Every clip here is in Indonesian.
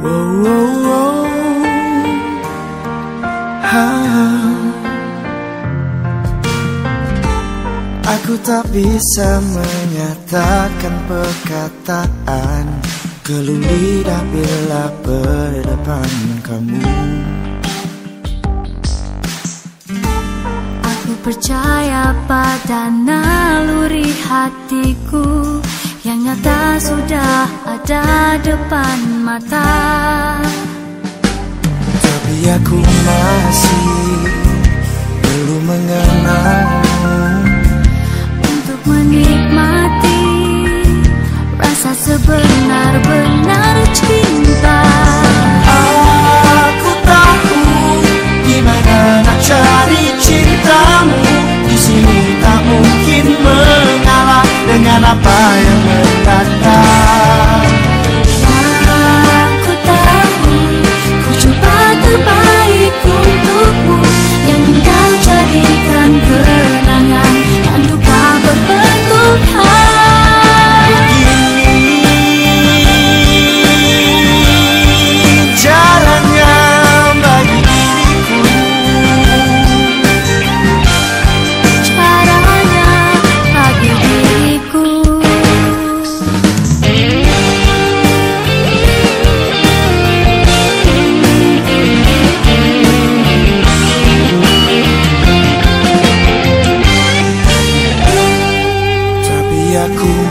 Aku tak bisa menyatakan perkataan Gelung lidah bila berdepan kamu. Aku percaya pada naluri hatiku Yang nyata sudah ada depan mata. Tapi aku masih belum mengenalmu. Untuk menikmati rasa sebenar-benar cinta. Aku tahu gimana nak cari cintamu yang mendatang.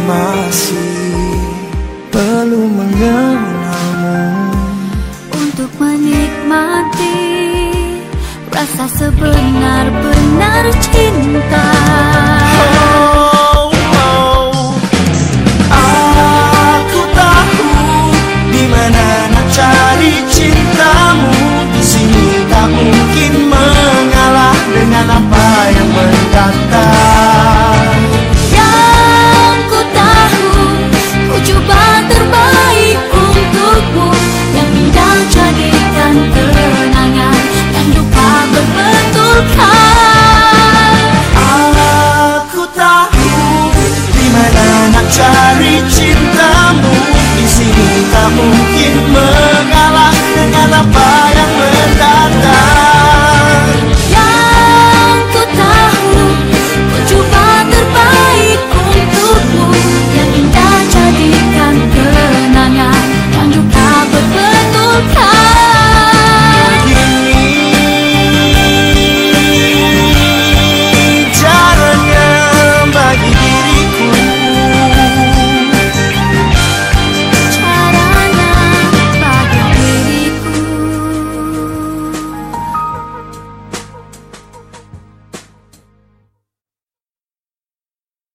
Aku